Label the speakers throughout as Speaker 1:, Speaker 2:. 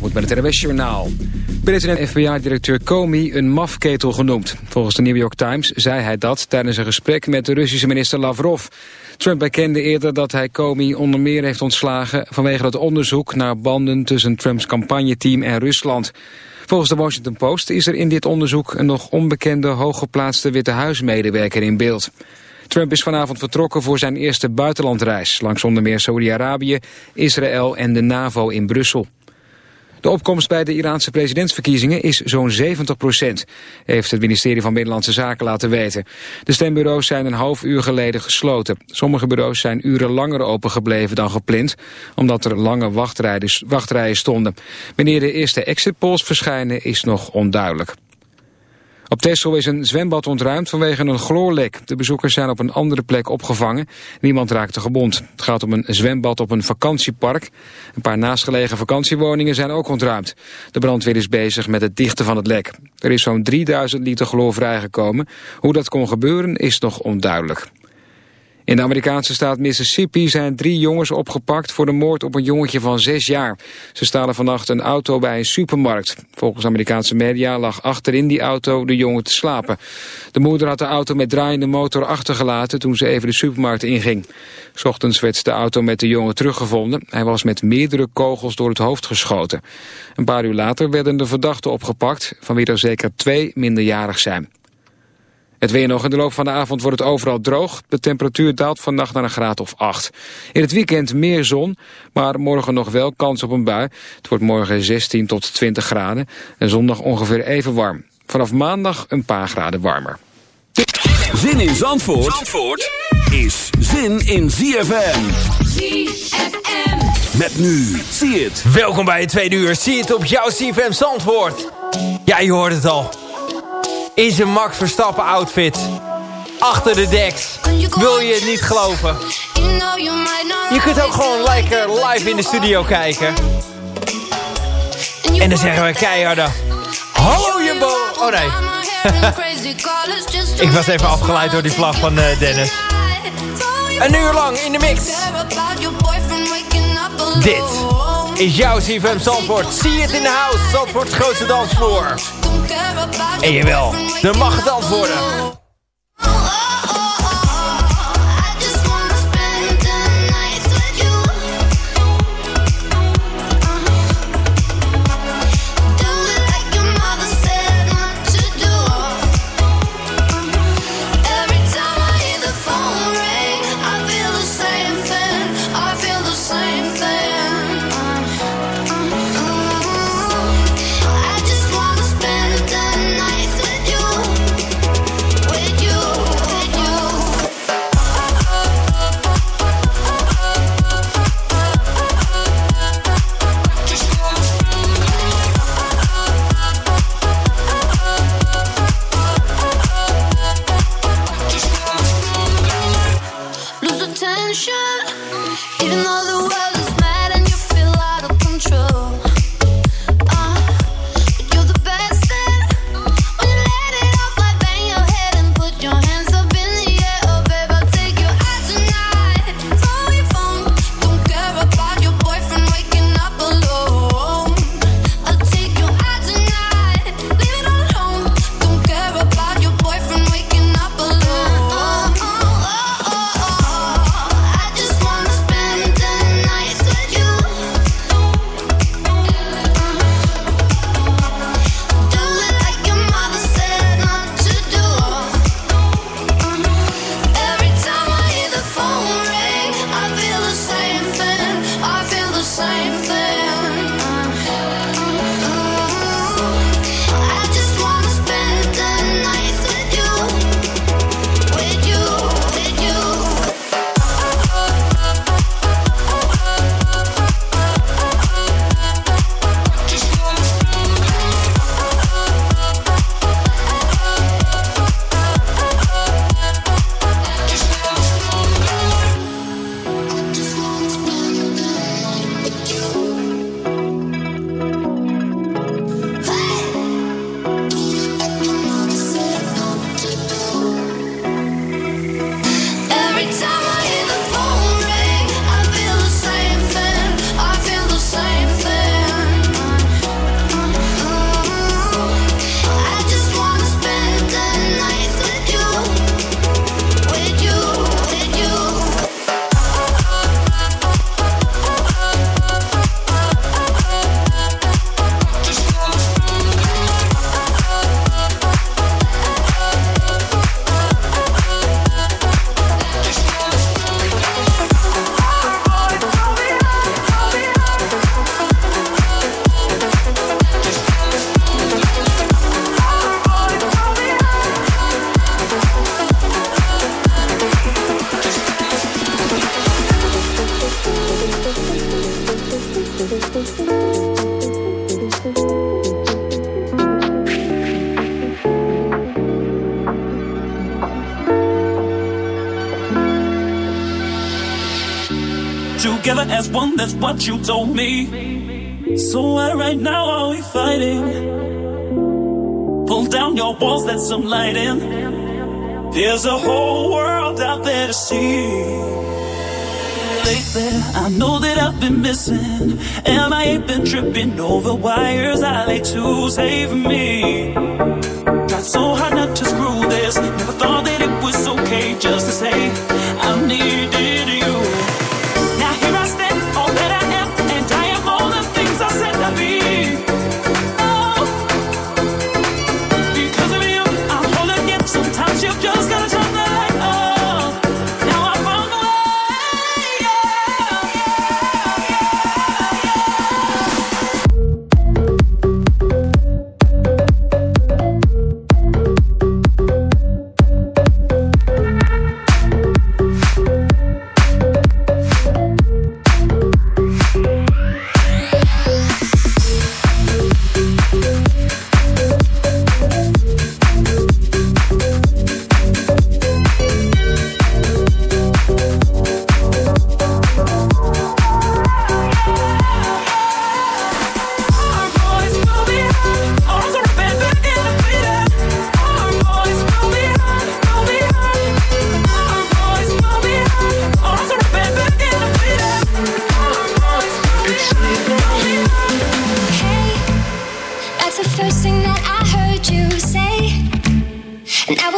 Speaker 1: moet met het RWS Journaal. President FBI-directeur Comey een mafketel genoemd. Volgens de New York Times zei hij dat tijdens een gesprek met de Russische minister Lavrov. Trump erkende eerder dat hij Comey onder meer heeft ontslagen... vanwege het onderzoek naar banden tussen Trumps campagneteam en Rusland. Volgens de Washington Post is er in dit onderzoek... een nog onbekende hooggeplaatste Witte Huismedewerker in beeld. Trump is vanavond vertrokken voor zijn eerste buitenlandreis... langs onder meer Saudi-Arabië, Israël en de NAVO in Brussel. De opkomst bij de Iraanse presidentsverkiezingen is zo'n 70 procent, heeft het ministerie van Binnenlandse Zaken laten weten. De stembureaus zijn een half uur geleden gesloten. Sommige bureaus zijn uren langer opengebleven dan gepland, omdat er lange wachtrijen stonden. Wanneer de eerste exit polls verschijnen is nog onduidelijk. Op Texel is een zwembad ontruimd vanwege een chloorlek. De bezoekers zijn op een andere plek opgevangen. Niemand raakte gewond. Het gaat om een zwembad op een vakantiepark. Een paar naastgelegen vakantiewoningen zijn ook ontruimd. De brandweer is bezig met het dichten van het lek. Er is zo'n 3000 liter chloor vrijgekomen. Hoe dat kon gebeuren is nog onduidelijk. In de Amerikaanse staat Mississippi zijn drie jongens opgepakt voor de moord op een jongetje van zes jaar. Ze stalen vannacht een auto bij een supermarkt. Volgens Amerikaanse media lag achterin die auto de jongen te slapen. De moeder had de auto met draaiende motor achtergelaten toen ze even de supermarkt inging. S ochtends werd de auto met de jongen teruggevonden. Hij was met meerdere kogels door het hoofd geschoten. Een paar uur later werden de verdachten opgepakt, van wie er zeker twee minderjarig zijn. Het weer nog. In de loop van de avond wordt het overal droog. De temperatuur daalt vannacht naar een graad of 8. In het weekend meer zon, maar morgen nog wel kans op een bui. Het wordt morgen 16 tot 20 graden en zondag ongeveer even warm. Vanaf maandag een paar graden warmer.
Speaker 2: Zin in Zandvoort, Zandvoort is zin in ZFM. ZFM. Met nu, zie het.
Speaker 3: Welkom bij het tweede uur. Zie het op jouw ZFM Zandvoort. Ja, je hoort het al in zijn Max Verstappen outfit. Achter de deks. Wil je het niet geloven? Je kunt ook gewoon lekker live in de studio kijken. En dan zeggen we keiharde... Hallo Jumbo! Oh nee. Ik was even afgeleid door die vlag van uh, Dennis. Een uur lang in de mix. Dit is jouw CFM Zandvoort. Zie het in de house. Zandvoorts grootste dansvloer. En jawel, er mag gedanst worden.
Speaker 4: As one, that's what you told me. So why right now are we fighting? Pull down your walls, let some light in. There's a whole world out there to see. Lately, I know that I've been missing, and I ain't been tripping over wires I lay to save me. Got so hard not to screw this, never thought that it was okay just to say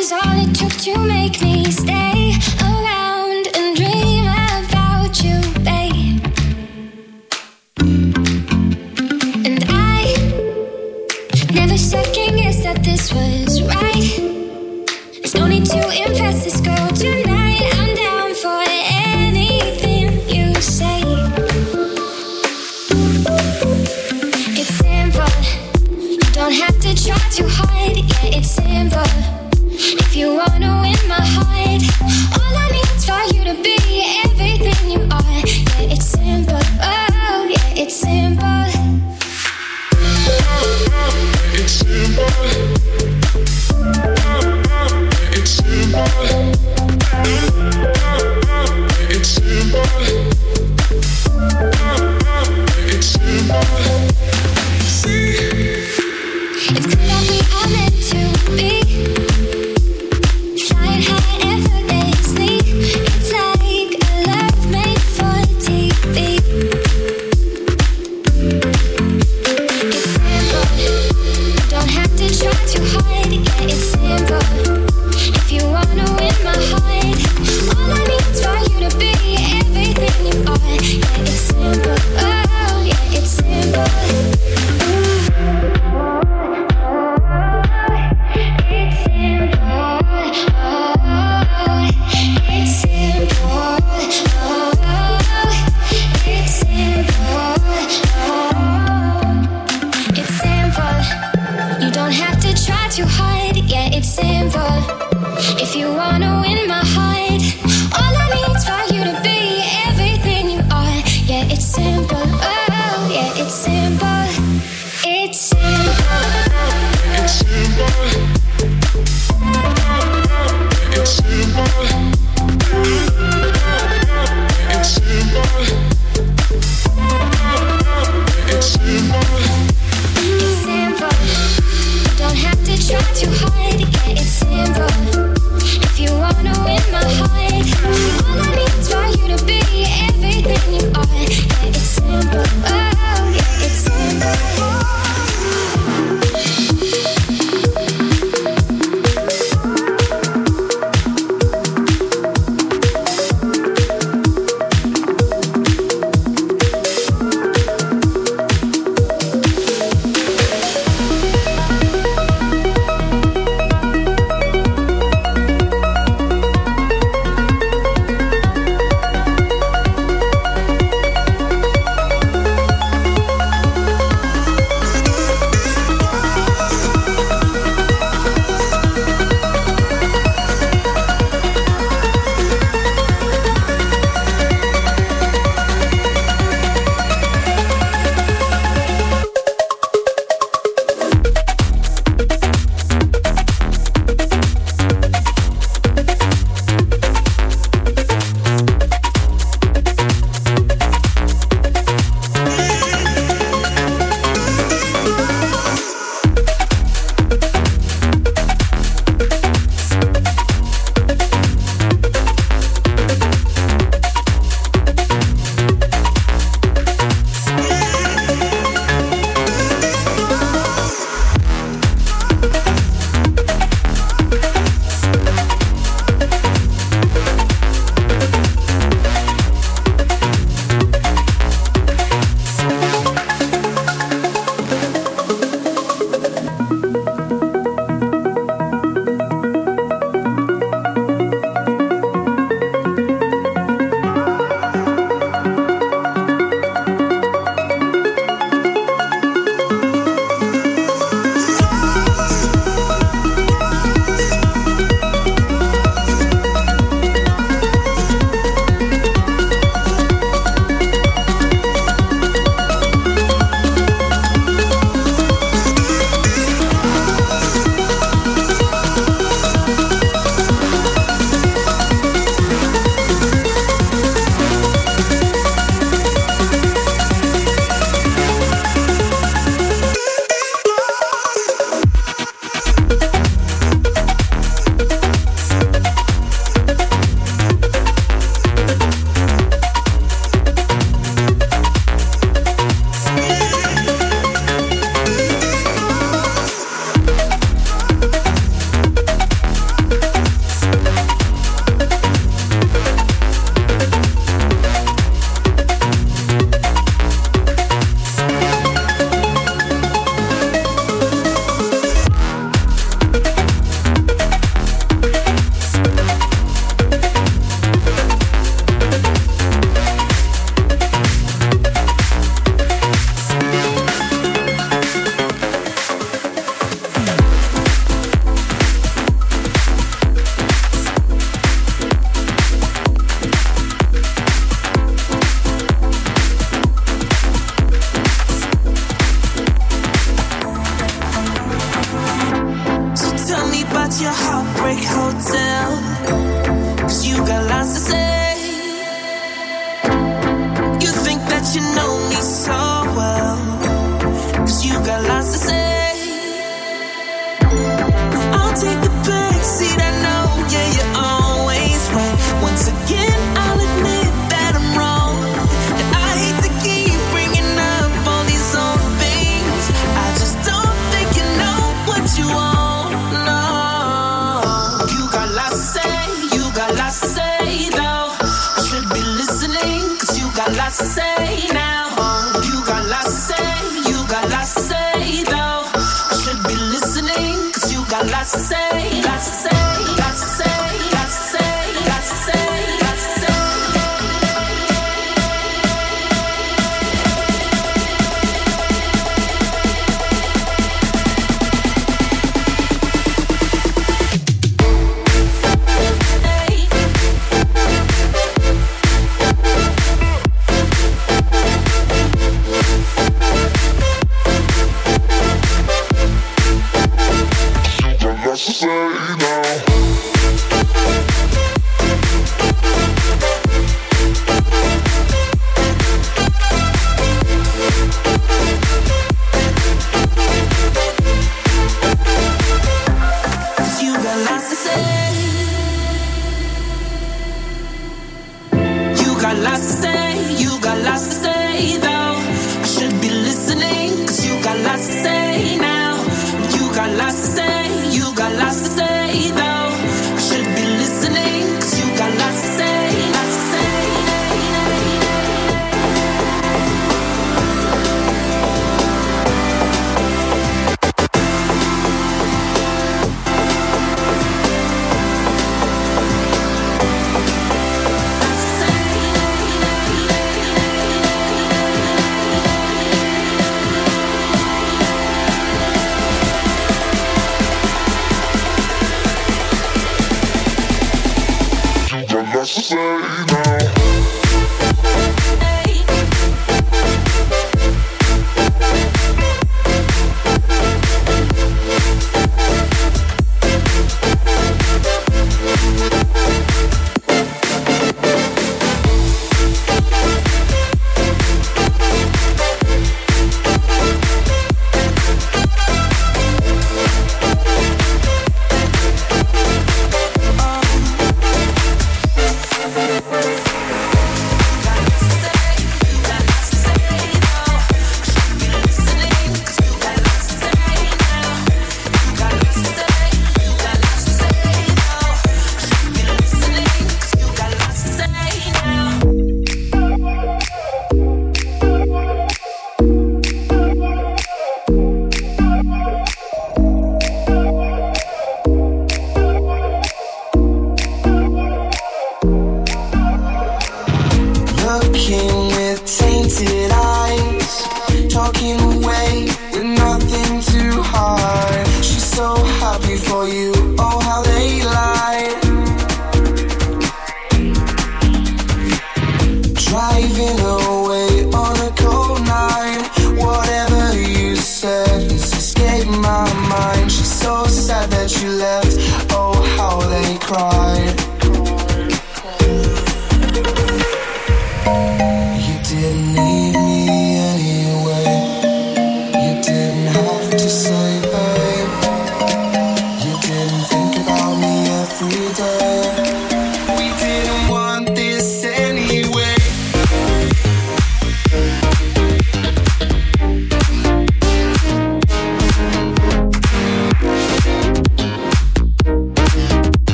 Speaker 5: Was all it took to make me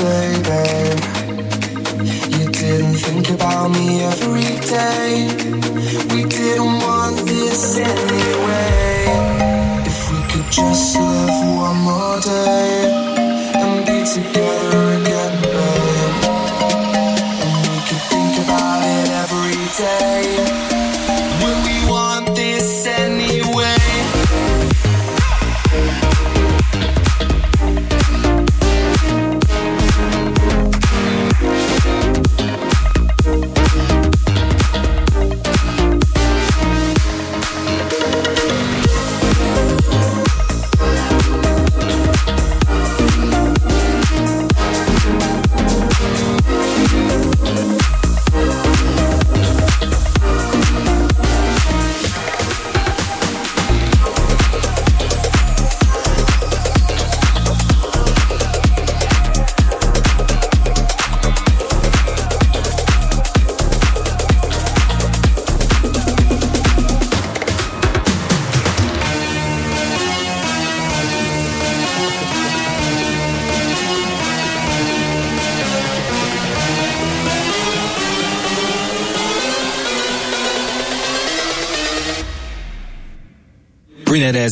Speaker 5: say, babe. You didn't think about me every day. We didn't want this anyway. If we could just live one more day and be together again, babe. And we could think about it every day.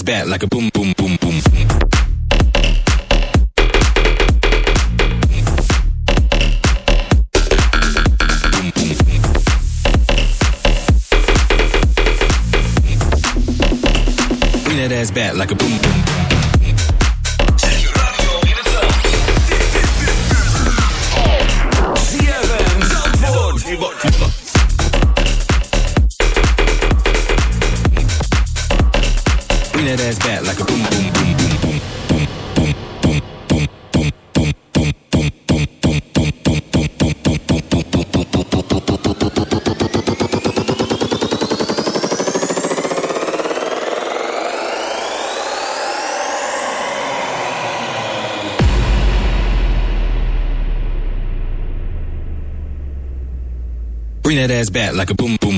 Speaker 5: Back like
Speaker 6: a
Speaker 7: boom, boom,
Speaker 6: boom, boom. Boom, that ass back like a
Speaker 8: boom, ass back like a boom boom boom boom boom. Bring that
Speaker 4: ass back like a boom boom.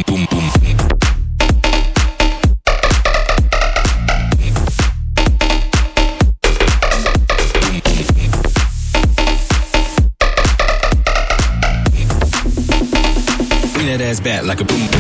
Speaker 4: Back like
Speaker 8: a boom,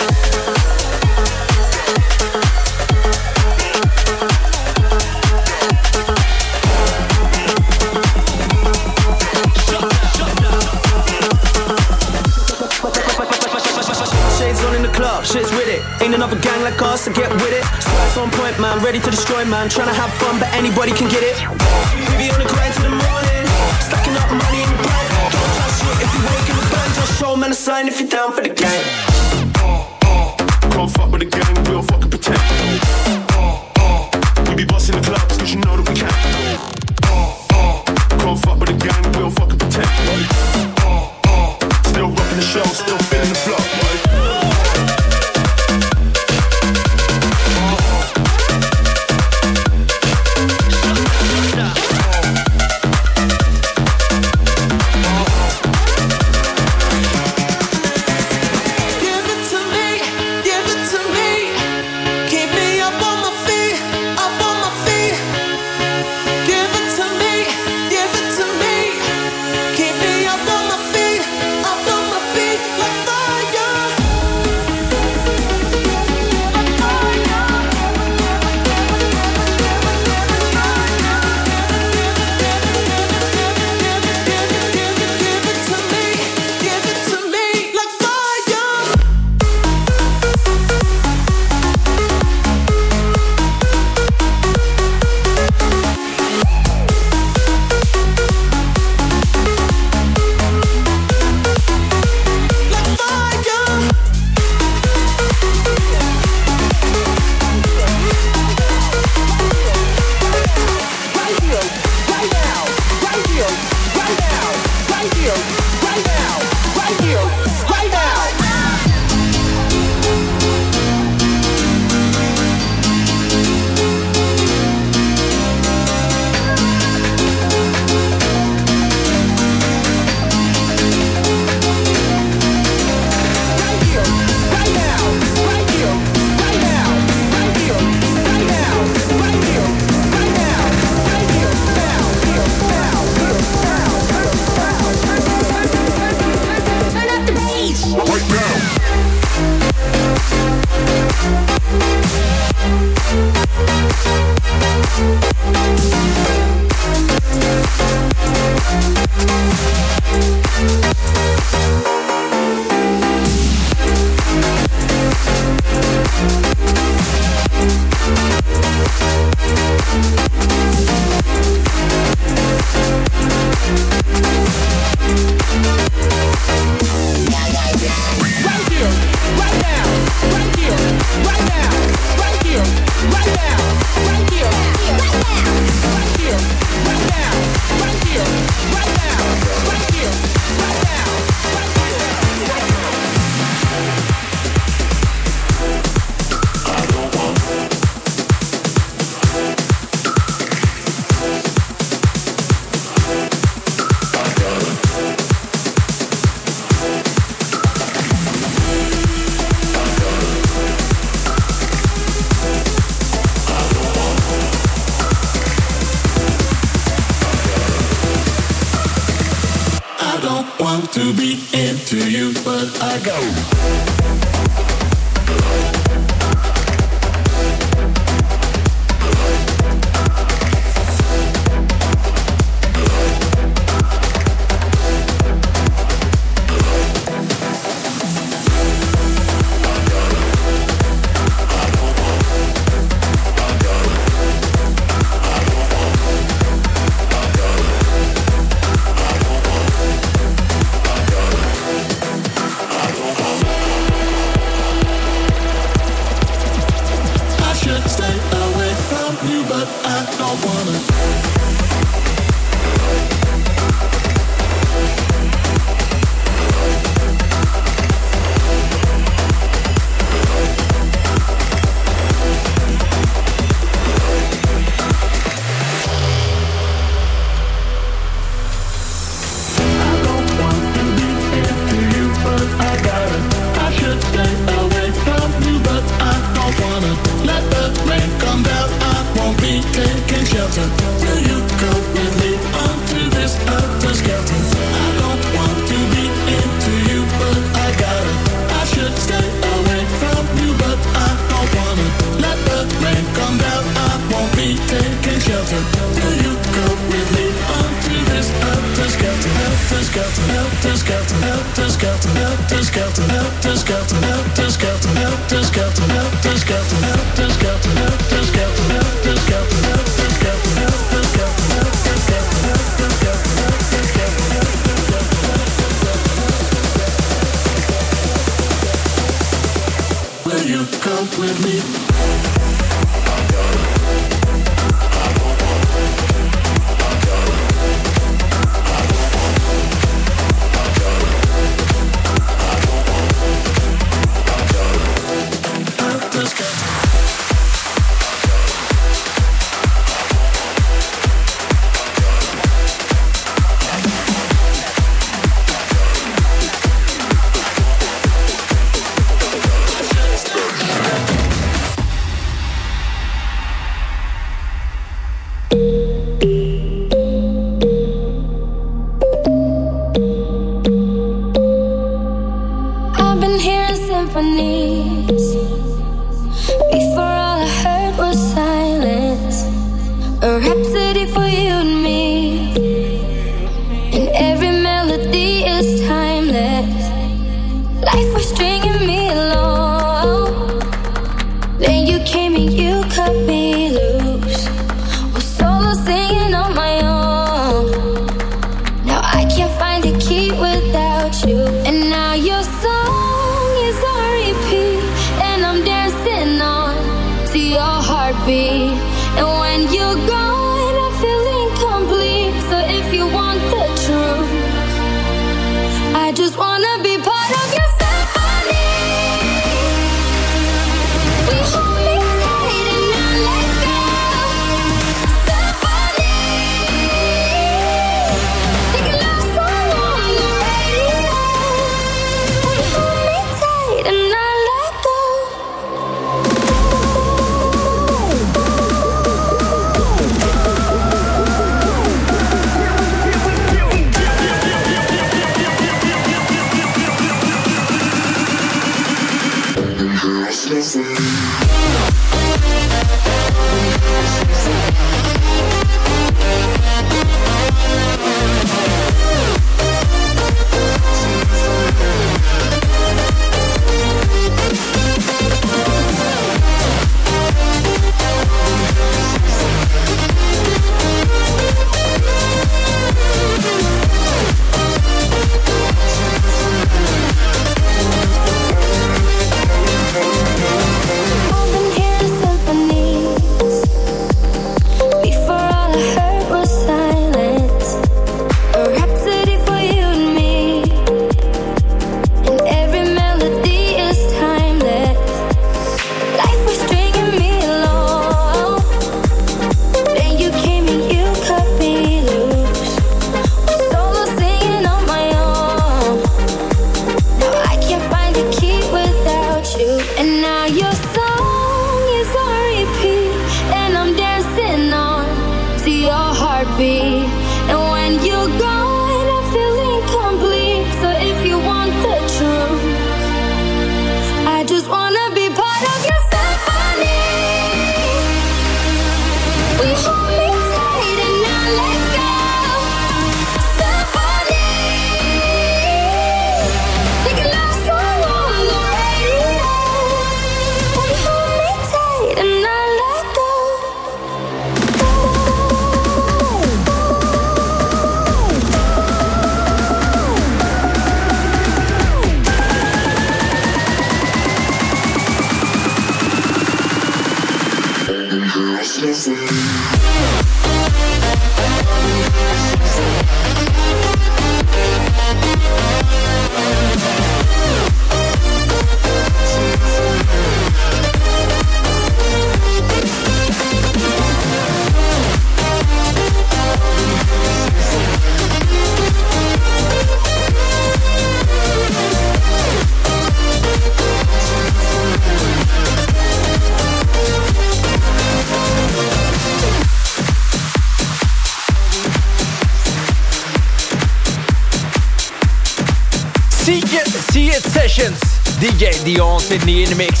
Speaker 3: DJ Dion zit niet in de mix.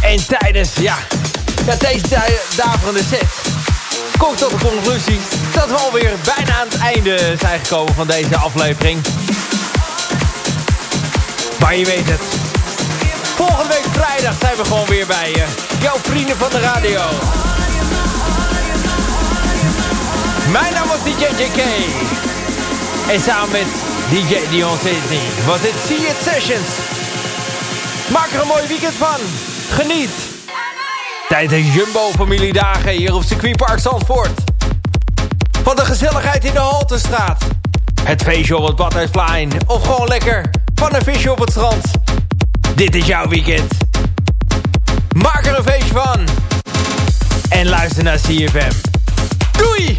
Speaker 3: En tijdens, ja, ja deze daverende set... kom ik tot de conclusie dat we alweer bijna aan het einde zijn gekomen van deze aflevering. Maar je weet het. Volgende week vrijdag zijn we gewoon weer bij je. Jouw vrienden van de radio. Mijn naam was DJ JK. En samen met DJ Dion Sydney was dit See It Sessions. Maak er een mooi weekend van. Geniet. Tijdens Jumbo-familiedagen hier op circuitpark Zandvoort. Van de gezelligheid in de Haltestraat. Het feestje op het Badhuisplein. Of gewoon lekker van een visje op het strand. Dit is jouw weekend. Maak er een feestje van. En luister naar CFM. Doei!